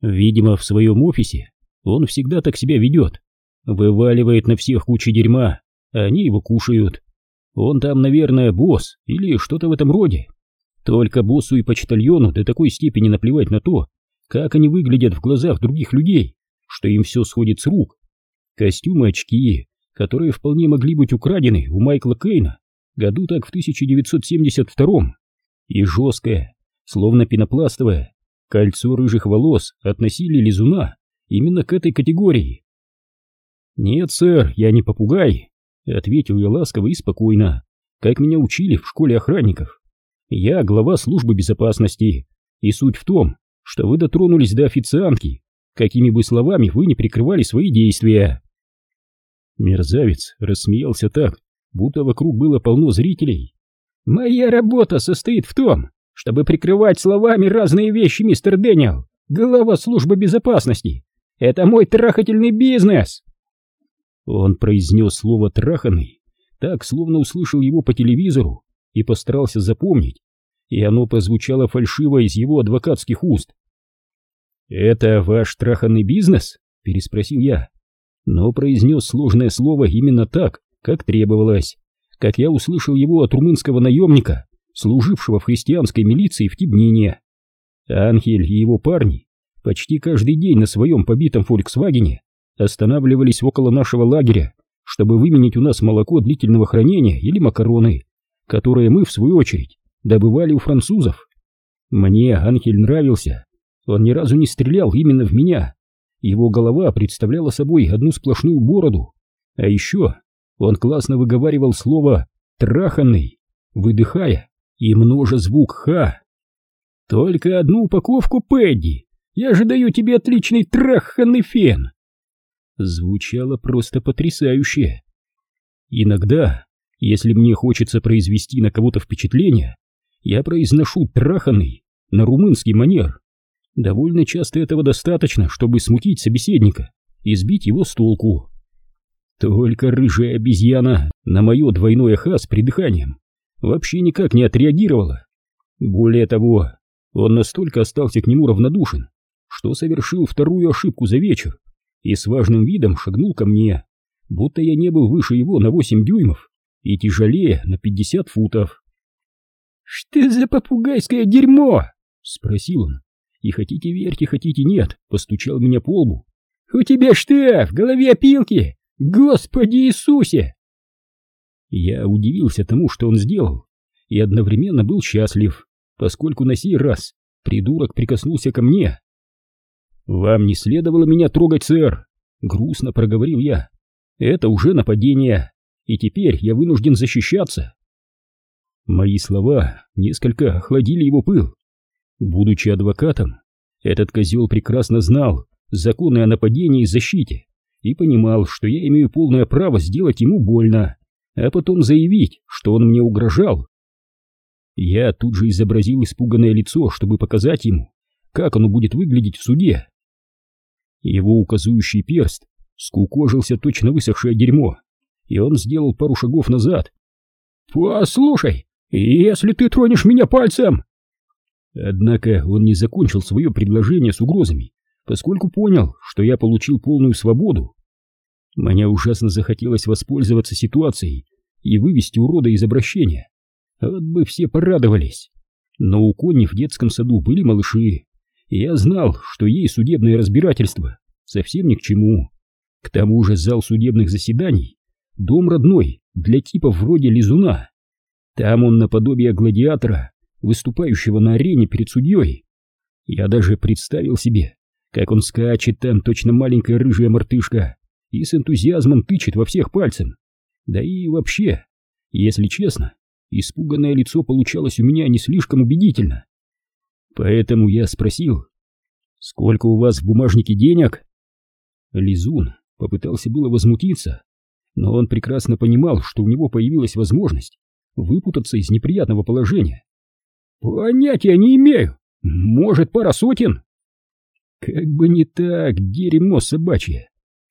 Видимо, в своем офисе он всегда так себя ведет. Вываливает на всех кучу дерьма, а они его кушают. Он там, наверное, босс или что-то в этом роде. Только боссу и почтальону до такой степени наплевать на то, как они выглядят в глазах других людей, что им все сходит с рук. Костюмы, очки, которые вполне могли быть украдены у Майкла Кейна, году так в 1972 и жесткое, словно пенопластовое, кольцо рыжих волос относили лизуна именно к этой категории. «Нет, сэр, я не попугай», — ответил я ласково и спокойно, как меня учили в школе охранников. «Я глава службы безопасности, и суть в том, что вы дотронулись до официантки, какими бы словами вы не прикрывали свои действия». Мерзавец рассмеялся так, будто вокруг было полно зрителей. «Моя работа состоит в том, чтобы прикрывать словами разные вещи, мистер Дэниел, глава службы безопасности. Это мой трахательный бизнес!» Он произнес слово «траханный», так, словно услышал его по телевизору и постарался запомнить, и оно прозвучало фальшиво из его адвокатских уст. «Это ваш траханный бизнес?» — переспросил я, но произнес сложное слово именно так, как требовалось, как я услышал его от румынского наемника, служившего в христианской милиции в Тибнине. Анхель и его парни почти каждый день на своем побитом «Фольксвагене» останавливались около нашего лагеря, чтобы выменить у нас молоко длительного хранения или макароны, которые мы, в свою очередь, добывали у французов. Мне Анхель нравился, он ни разу не стрелял именно в меня. Его голова представляла собой одну сплошную бороду, а еще он классно выговаривал слово «траханный», выдыхая и множа звук «ха». «Только одну упаковку, Пэдди! Я же даю тебе отличный траханный фен!» Звучало просто потрясающе. Иногда, если мне хочется произвести на кого-то впечатление, я произношу «траханный» на румынский манер. Довольно часто этого достаточно, чтобы смутить собеседника и сбить его с толку. Только рыжая обезьяна на мое двойное ха с придыханием вообще никак не отреагировала. Более того, он настолько остался к нему равнодушен, что совершил вторую ошибку за вечер и с важным видом шагнул ко мне, будто я не был выше его на восемь дюймов и тяжелее на пятьдесят футов. «Что за попугайское дерьмо?» — спросил он, и хотите верьте, хотите нет, постучал меня по лбу. «У тебя что, в голове опилки? Господи Иисусе!» Я удивился тому, что он сделал, и одновременно был счастлив, поскольку на сей раз придурок прикоснулся ко мне. «Вам не следовало меня трогать, сэр!» — грустно проговорил я. «Это уже нападение, и теперь я вынужден защищаться». Мои слова несколько охладили его пыл. Будучи адвокатом, этот козел прекрасно знал законы о нападении и защите и понимал, что я имею полное право сделать ему больно, а потом заявить, что он мне угрожал. Я тут же изобразил испуганное лицо, чтобы показать ему, как оно будет выглядеть в суде. Его указующий перст скукожился точно высохшее дерьмо, и он сделал пару шагов назад. «Послушай, если ты тронешь меня пальцем...» Однако он не закончил свое предложение с угрозами, поскольку понял, что я получил полную свободу. Мне ужасно захотелось воспользоваться ситуацией и вывести урода из обращения. Вот бы все порадовались. Но у Конни в детском саду были малыши, и я знал, что ей судебное разбирательство совсем ни к чему. К тому же зал судебных заседаний — дом родной для типов вроде Лизуна. Там он наподобие гладиатора, выступающего на арене перед судьей. Я даже представил себе, как он скачет там точно маленькая рыжая мартышка и с энтузиазмом тычет во всех пальцем. Да и вообще, если честно, испуганное лицо получалось у меня не слишком убедительно. Поэтому я спросил, «Сколько у вас в бумажнике денег?» Лизун попытался было возмутиться, но он прекрасно понимал, что у него появилась возможность выпутаться из неприятного положения. Понятия не имею. Может, пара сотен? Как бы не так, дерьмо собачье.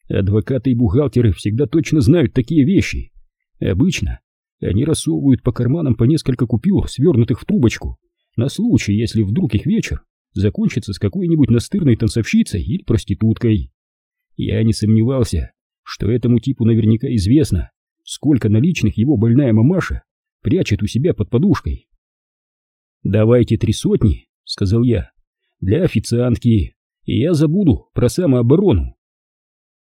Адвокаты и бухгалтеры всегда точно знают такие вещи. Обычно они рассовывают по карманам по несколько купюр, свернутых в трубочку, на случай, если вдруг их вечер закончится с какой-нибудь настырной танцовщицей или проституткой. Я не сомневался, что этому типу наверняка известно, сколько наличных его больная мамаша прячет у себя под подушкой. «Давайте три сотни», — сказал я, — «для официантки, и я забуду про самооборону».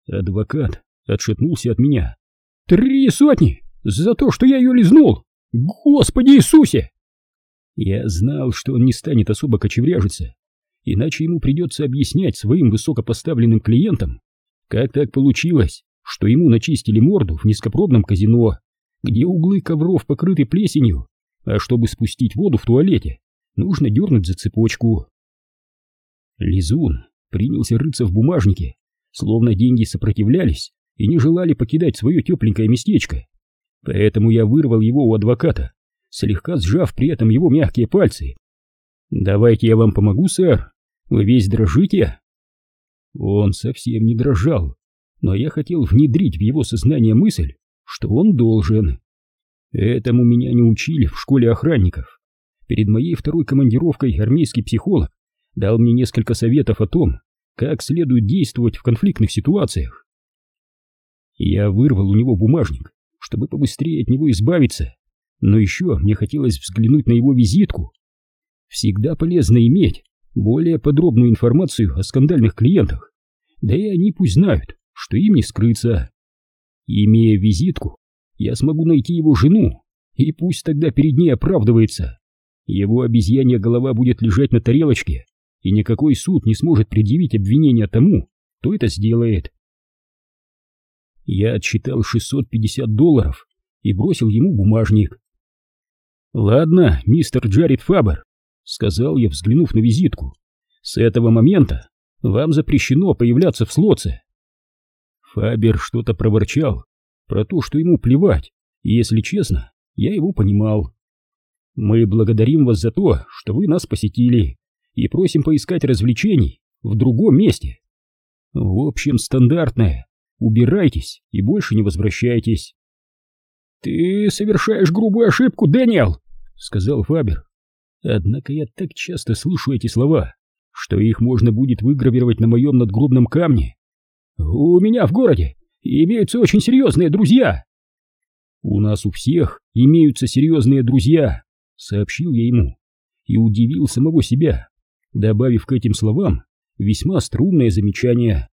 Адвокат отшатнулся от меня. «Три сотни! За то, что я ее лизнул! Господи Иисусе!» Я знал, что он не станет особо кочевряжиться, иначе ему придется объяснять своим высокопоставленным клиентам, как так получилось, что ему начистили морду в низкопробном казино, где углы ковров покрыты плесенью, а чтобы спустить воду в туалете, нужно дернуть за цепочку. Лизун принялся рыться в бумажнике, словно деньги сопротивлялись и не желали покидать свое тепленькое местечко. Поэтому я вырвал его у адвоката, слегка сжав при этом его мягкие пальцы. «Давайте я вам помогу, сэр. Вы весь дрожите?» Он совсем не дрожал, но я хотел внедрить в его сознание мысль, что он должен. Этому меня не учили в школе охранников. Перед моей второй командировкой армейский психолог дал мне несколько советов о том, как следует действовать в конфликтных ситуациях. Я вырвал у него бумажник, чтобы побыстрее от него избавиться, но еще мне хотелось взглянуть на его визитку. Всегда полезно иметь более подробную информацию о скандальных клиентах, да и они пусть знают, что им не скрыться. Имея визитку, я смогу найти его жену, и пусть тогда перед ней оправдывается. Его обезьянья голова будет лежать на тарелочке, и никакой суд не сможет предъявить обвинение тому, кто это сделает. Я отсчитал 650 долларов и бросил ему бумажник. «Ладно, мистер Джаред Фабер», — сказал я, взглянув на визитку, — «с этого момента вам запрещено появляться в слоце. Фабер что-то проворчал про то, что ему плевать, и, если честно, я его понимал. Мы благодарим вас за то, что вы нас посетили, и просим поискать развлечений в другом месте. В общем, стандартное. Убирайтесь и больше не возвращайтесь. Ты совершаешь грубую ошибку, Дэниел, сказал Фабер. Однако я так часто слышу эти слова, что их можно будет выгравировать на моем надгробном камне. У меня в городе имеются очень серьезные друзья. У нас у всех имеются серьезные друзья, сообщил я ему и удивил самого себя, добавив к этим словам весьма струнное замечание.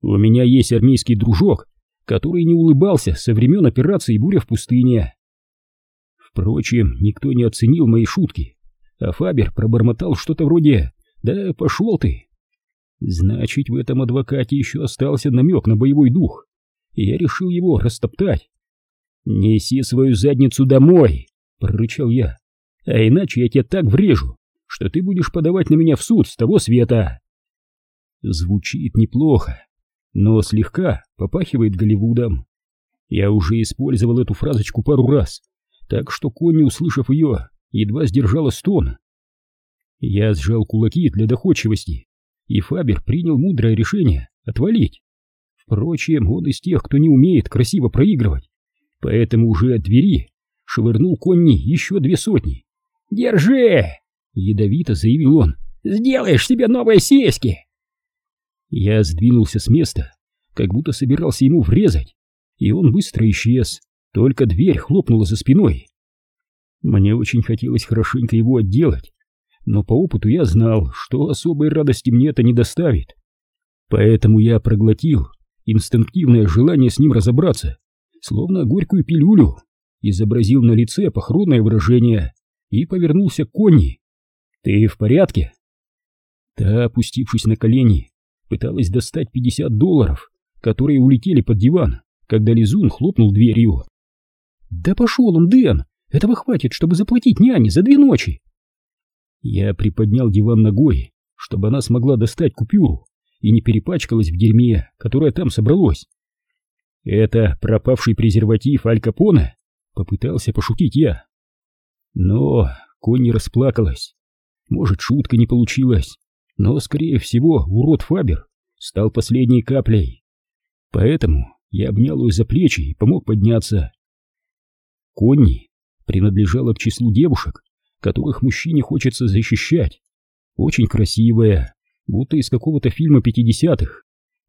У меня есть армейский дружок, который не улыбался со времен операции «Буря в пустыне». Впрочем, никто не оценил мои шутки, а Фабер пробормотал что-то вроде «Да пошел ты!» Значит, в этом адвокате еще остался намек на боевой дух, и я решил его растоптать. «Неси свою задницу домой!» — прорычал я. «А иначе я тебя так врежу, что ты будешь подавать на меня в суд с того света!» Звучит неплохо, но слегка попахивает Голливудом. Я уже использовал эту фразочку пару раз, так что Конни, услышав ее, едва сдержала стон. Я сжал кулаки для доходчивости и Фабер принял мудрое решение отвалить. Впрочем, он из тех, кто не умеет красиво проигрывать, поэтому уже от двери швырнул Конни еще две сотни. «Держи!» — ядовито заявил он. «Сделаешь себе новые сиськи!» Я сдвинулся с места, как будто собирался ему врезать, и он быстро исчез, только дверь хлопнула за спиной. Мне очень хотелось хорошенько его отделать, но по опыту я знал, что особой радости мне это не доставит. Поэтому я проглотил инстинктивное желание с ним разобраться, словно горькую пилюлю, изобразил на лице похоронное выражение и повернулся к Конни. «Ты в порядке?» Та, опустившись на колени, пыталась достать 50 долларов, которые улетели под диван, когда Лизун хлопнул дверью. «Да пошел он, Дэн! Этого хватит, чтобы заплатить няне за две ночи!» Я приподнял диван ногой, чтобы она смогла достать купюру и не перепачкалась в дерьме, которое там собралось. «Это пропавший презерватив Аль Капоне?» — попытался пошутить я. Но Конни расплакалась. Может, шутка не получилась, но, скорее всего, урод Фабер стал последней каплей. Поэтому я обнял ее за плечи и помог подняться. Конни принадлежала к числу девушек, которых мужчине хочется защищать. очень красивая, будто из какого-то фильма пятидесятых.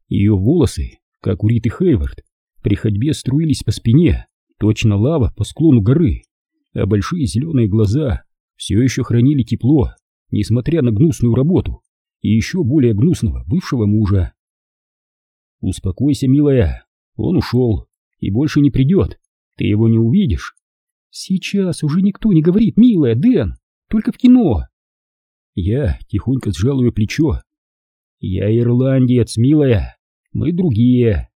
Ее волосы, как у Риты Хейвард, при ходьбе струились по спине, точно лава по склону горы, а большие зеленые глаза все еще хранили тепло, несмотря на гнусную работу и еще более гнусного бывшего мужа. «Успокойся, милая, он ушел и больше не придет, ты его не увидишь». «Сейчас уже никто не говорит, милая, Дэн, только в кино». Я тихонько сжал ее плечо. «Я ирландец, милая, мы другие».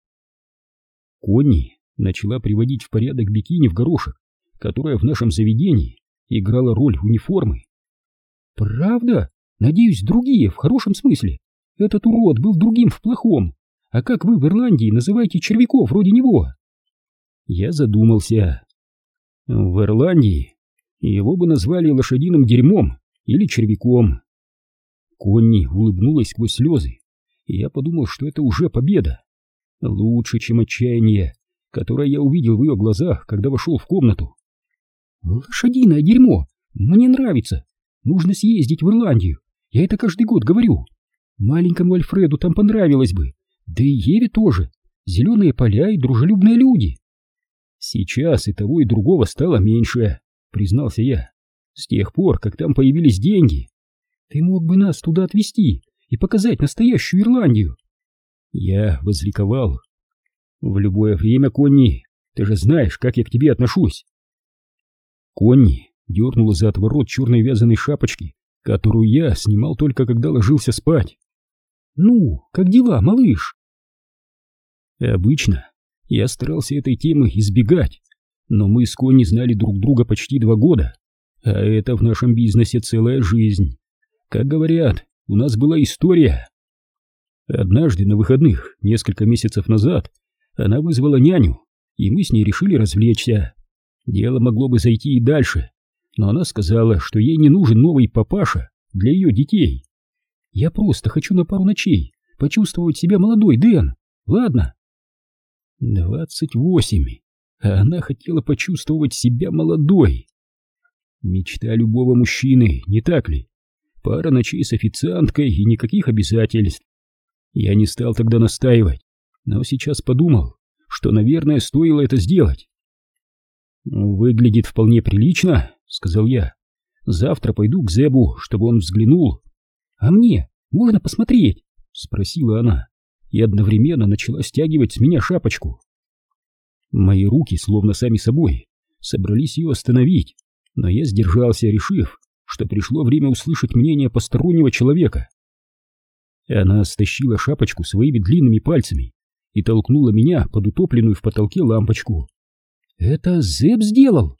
Конни начала приводить в порядок бикини в горошек, которая в нашем заведении играла роль униформы. «Правда? Надеюсь, другие, в хорошем смысле. Этот урод был другим в плохом. А как вы в Ирландии называете червяков вроде него?» Я задумался. В Ирландии его бы назвали лошадиным дерьмом или червяком. Конни улыбнулась сквозь слезы, и я подумал, что это уже победа. Лучше, чем отчаяние, которое я увидел в ее глазах, когда вошел в комнату. «Лошадиное дерьмо! Мне нравится! Нужно съездить в Ирландию! Я это каждый год говорю! Маленькому Альфреду там понравилось бы! Да и Еве тоже! Зеленые поля и дружелюбные люди!» «Сейчас и того, и другого стало меньше», — признался я. «С тех пор, как там появились деньги. Ты мог бы нас туда отвезти и показать настоящую Ирландию». Я возликовал. «В любое время, Конни, ты же знаешь, как я к тебе отношусь». Конни дернула за отворот черной вязаной шапочки, которую я снимал только когда ложился спать. «Ну, как дела, малыш?» Обычно я старался этой темы избегать, но мы с Конни знали друг друга почти два года, а это в нашем бизнесе целая жизнь. Как говорят, у нас была история. Однажды на выходных, несколько месяцев назад, она вызвала няню, и мы с ней решили развлечься. Дело могло бы зайти и дальше, но она сказала, что ей не нужен новый папаша для ее детей. Я просто хочу на пару ночей почувствовать себя молодой, Дэн. Ладно? Двадцать восемь, а она хотела почувствовать себя молодой. Мечта любого мужчины, не так ли? Пара ночей с официанткой и никаких обязательств. Я не стал тогда настаивать, но сейчас подумал, что, наверное, стоило это сделать. «Выглядит вполне прилично», — сказал я. «Завтра пойду к Зебу, чтобы он взглянул». «А мне можно посмотреть?» — спросила она и одновременно начала стягивать с меня шапочку. Мои руки, словно сами собой, собрались ее остановить, но я сдержался, решив, что пришло время услышать мнение постороннего человека. Она стащила шапочку своими длинными пальцами и толкнула меня под утопленную в потолке лампочку. «Это Зеб сделал?»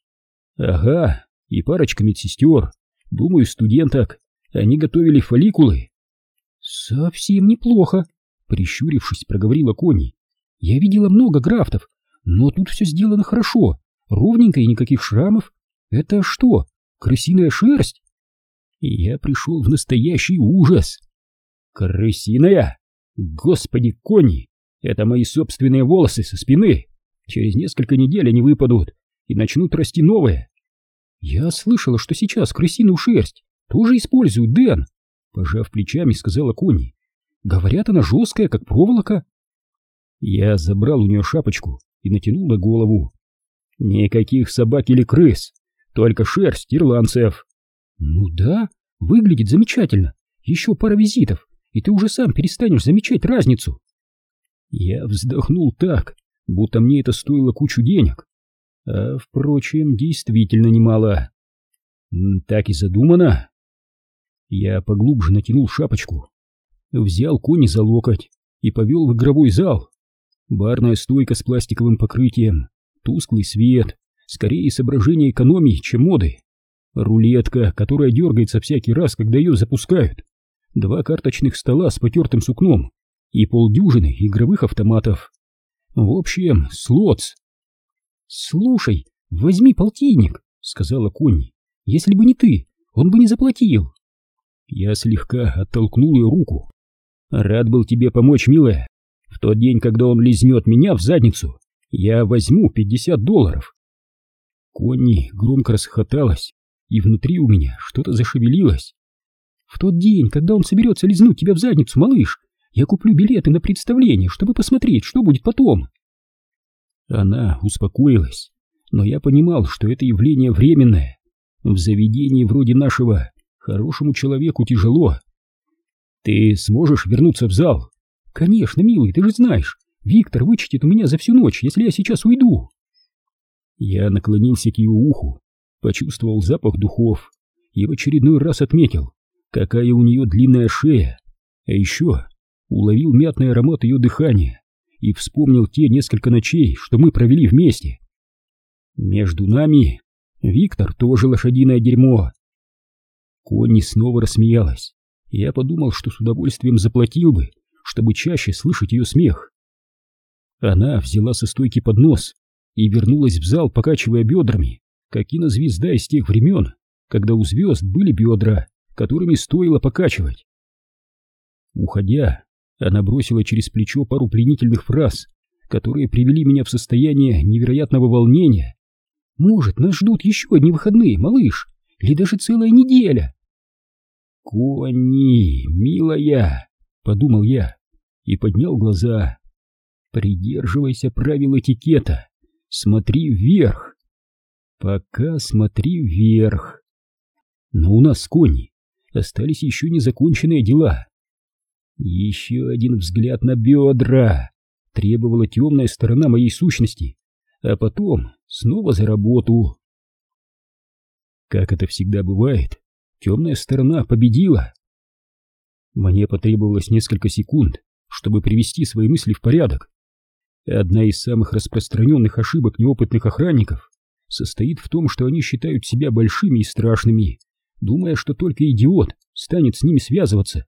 «Ага, и парочка медсестер, думаю, студенток. Они готовили фолликулы». «Совсем неплохо», Прищурившись, проговорила Кони. Я видела много графтов, но тут все сделано хорошо, ровненько и никаких шрамов. Это что, крысиная шерсть? И я пришел в настоящий ужас. Крысиная? Господи, Кони, это мои собственные волосы со спины. Через несколько недель они выпадут и начнут расти новые. Я слышала, что сейчас крысиную шерсть тоже используют, Дэн. Пожав плечами, сказала Кони. Говорят, она жесткая, как проволока. Я забрал у нее шапочку и натянул на голову. Никаких собак или крыс, только шерсть ирландцев. Ну да, выглядит замечательно. Еще пара визитов, и ты уже сам перестанешь замечать разницу. Я вздохнул так, будто мне это стоило кучу денег. А, впрочем, действительно немало. Так и задумано. Я поглубже натянул шапочку взял кони за локоть и повел в игровой зал. Барная стойка с пластиковым покрытием, тусклый свет, скорее соображение экономии, чем моды. Рулетка, которая дергается всякий раз, когда ее запускают. Два карточных стола с потертым сукном и полдюжины игровых автоматов. В общем, слотс. «Слушай, возьми полтинник», — сказала Конни. «Если бы не ты, он бы не заплатил». Я слегка оттолкнул ее руку. Рад был тебе помочь, милая. В тот день, когда он лизнет меня в задницу, я возьму пятьдесят долларов. Конни громко расхоталась, и внутри у меня что-то зашевелилось. В тот день, когда он соберется лизнуть тебя в задницу, малыш, я куплю билеты на представление, чтобы посмотреть, что будет потом. Она успокоилась, но я понимал, что это явление временное. В заведении вроде нашего хорошему человеку тяжело. Ты сможешь вернуться в зал? Конечно, милый, ты же знаешь, Виктор вычтет у меня за всю ночь, если я сейчас уйду. Я наклонился к ее уху, почувствовал запах духов и в очередной раз отметил, какая у нее длинная шея, а еще уловил мятный аромат ее дыхания и вспомнил те несколько ночей, что мы провели вместе. Между нами Виктор тоже лошадиное дерьмо. Конни снова рассмеялась. Я подумал, что с удовольствием заплатил бы, чтобы чаще слышать ее смех. Она взяла со стойки поднос и вернулась в зал, покачивая бедрами, как кинозвезда из тех времен, когда у звезд были бедра, которыми стоило покачивать. Уходя, она бросила через плечо пару пленительных фраз, которые привели меня в состояние невероятного волнения. «Может, нас ждут еще одни выходные, малыш, или даже целая неделя?» «Конни, милая!» — подумал я и поднял глаза. «Придерживайся правил этикета, смотри вверх!» «Пока смотри вверх!» Но у нас с Конни остались еще незаконченные дела. Еще один взгляд на бедра требовала темная сторона моей сущности, а потом снова за работу. Как это всегда бывает, темная сторона победила. Мне потребовалось несколько секунд, чтобы привести свои мысли в порядок. Одна из самых распространенных ошибок неопытных охранников состоит в том, что они считают себя большими и страшными, думая, что только идиот станет с ними связываться,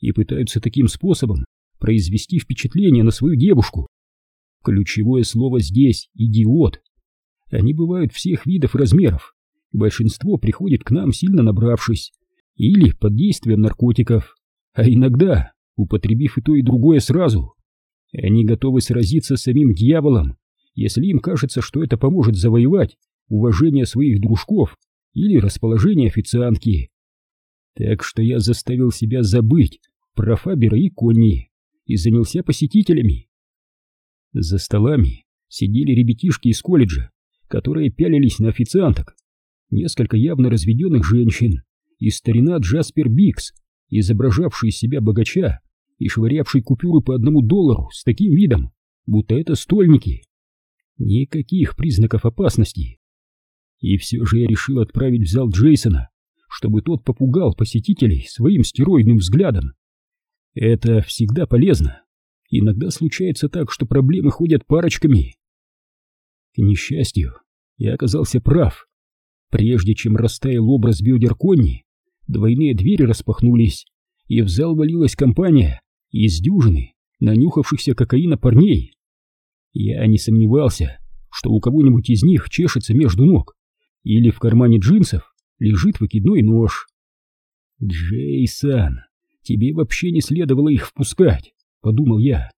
и пытаются таким способом произвести впечатление на свою девушку. Ключевое слово здесь — идиот. Они бывают всех видов и размеров. Большинство приходит к нам, сильно набравшись, или под действием наркотиков, а иногда употребив и то, и другое сразу. Они готовы сразиться с самим дьяволом, если им кажется, что это поможет завоевать уважение своих дружков или расположение официантки. Так что я заставил себя забыть про Фабера и Конни и занялся посетителями. За столами сидели ребятишки из колледжа, которые пялились на официанток, несколько явно разведенных женщин и старина Джаспер Бикс, изображавший из себя богача и швырявший купюры по одному доллару с таким видом, будто это стольники. Никаких признаков опасности. И все же я решил отправить в зал Джейсона, чтобы тот попугал посетителей своим стероидным взглядом. Это всегда полезно. Иногда случается так, что проблемы ходят парочками. К несчастью, я оказался прав. Прежде чем растаял образ бедер Конни, двойные двери распахнулись, и в зал валилась компания из дюжины нанюхавшихся кокаина парней. Я не сомневался, что у кого-нибудь из них чешется между ног, или в кармане джинсов лежит выкидной нож. Джейсон, тебе вообще не следовало их впускать, подумал я.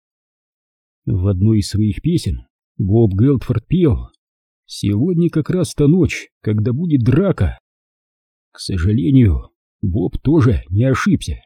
В одной из своих песен Боб Гелтфорд пел «Сегодня как раз та ночь, когда будет драка». К сожалению, Боб тоже не ошибся.